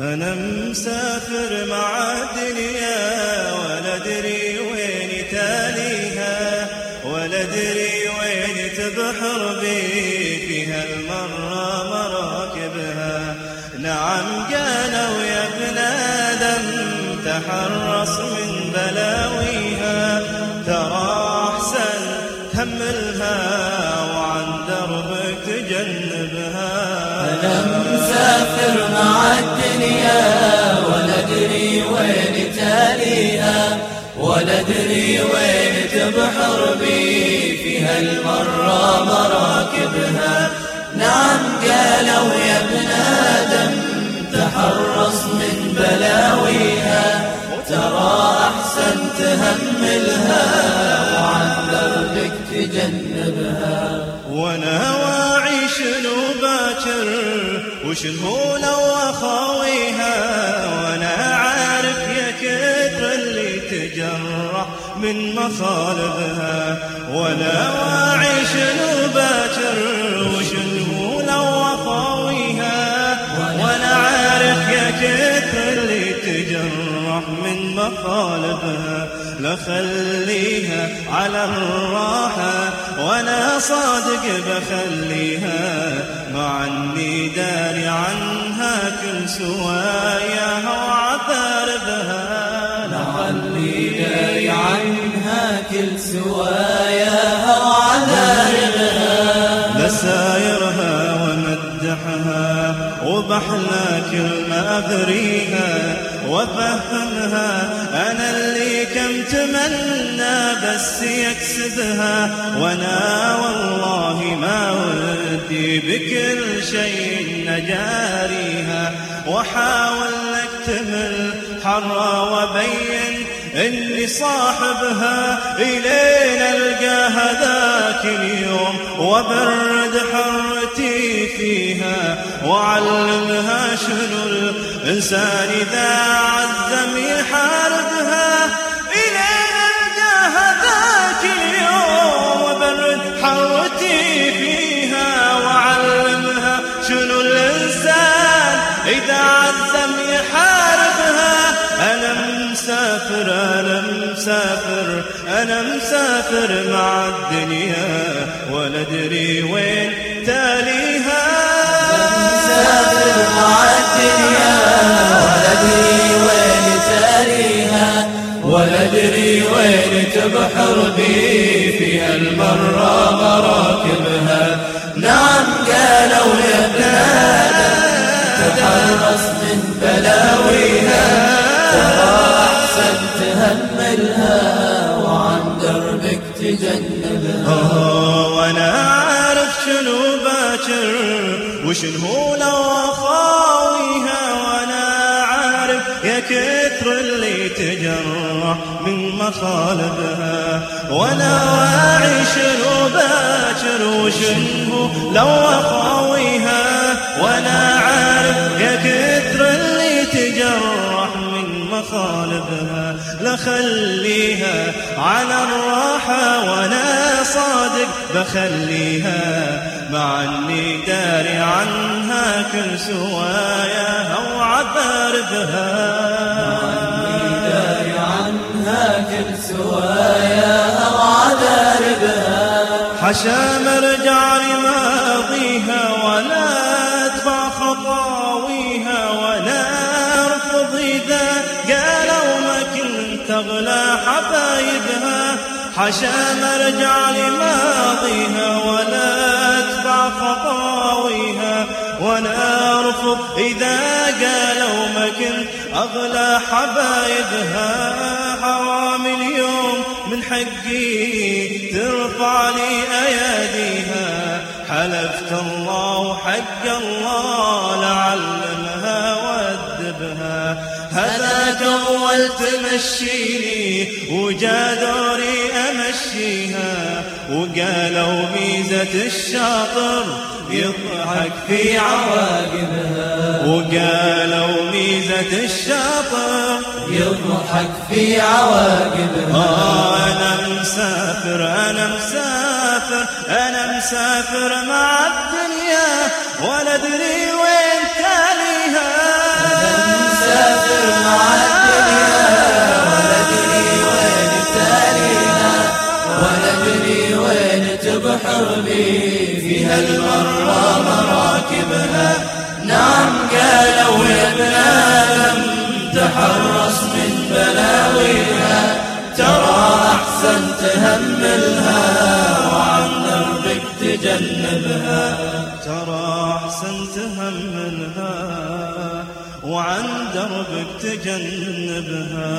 أنا مسافر مع الدنيا ولا أدري وين تاليها؟ ولا أدري وين تبحر بي؟ فيها المرة مراكبها. نعم قالوا يا ابن آدم تحرص من بلاويها. ترى أحسن تحملها وعن دربك تجنبها. أنا مسافر مع الدنيا أدري وين تبحر بي فيها المرة مراكبها. نعم قالوا يا ابن آدم تحرص من بلاويها. ترى أحسن تهملها وعن دربك تجنبها. وأنا واعي شنو باكر وشنو لو اخاويها وأنا عارف يا كثر تجرح من مخالبها وأنا واعي شنو باكر وشنو لو اخاويها وأنا عارف يا كثر اللي تجرح من مخالبها لخليها على الراحة وأنا صادق بخليها. مع اني داري عنها كل سواياها وعذاربها داري عنها كل سواياها وعذاربها لسايرها ومدحها وبحلى كلمة أبريها وفهمها أنا اللي كم تمنى بس يكسبها وأنا والله ما ودي بكل شيء نجاريها. وحاول أكتمل حرة وبين اني صاحبها الين القاها ذاك اليوم وبرد حرتي فيها وعلمها شنو الإنسان إذا عزم يحاربها أنا مسافر مع الدنيا ولا أدري وين تاليها. مسافر مع الدنيا ولا أدري وين تاليها. ولا أدري وين تبحر بي فيها المرة مراكبها. نعم قالوا يا آدم تحرص من بلاويها. تجنبها آه، وأنا عارف شنو باكر وشنو لو أخاويها وأنا عارف يا كثر اللي تجرح من مخالبها وأنا واعي شنو باكر وشنو لو أخاويها وأنا عارف يا كثر اللي تجرح مخالبها لخليها على الراحة وأنا صادق. بخليها مع اني داري عنها كل سواياها وعذاربها داري عنها كل سواياها وعذاربها حشا مرجع لماضيها ولا أغلى حبايبها حشا مرجع لماضيها ولا اتبع خطاويها. ولا أرفض إذا قالوا ما كنت أغلى حبايبها. حرام اليوم من حقي ترفع لي أياديها. حلفت الله وحق الله لعلمها تمشيني وجا دوري أمشيها وقالوا ميزة الشاطر يضحك في عواقبها. وقالوا ميزة الشاطر يضحك في عواقبها. آه أنا مسافر أنا مسافر أنا مسافر مع الدنيا ولا أدري وين تاليها. البحر بي فيها المرة مراكبها. نعم قالوا يا ابن آدم تحرص من بلاويها. ترى أحسن تهملها وعن دربك تجنبها. ترى أحسن تهملها وعن دربك تجنبها.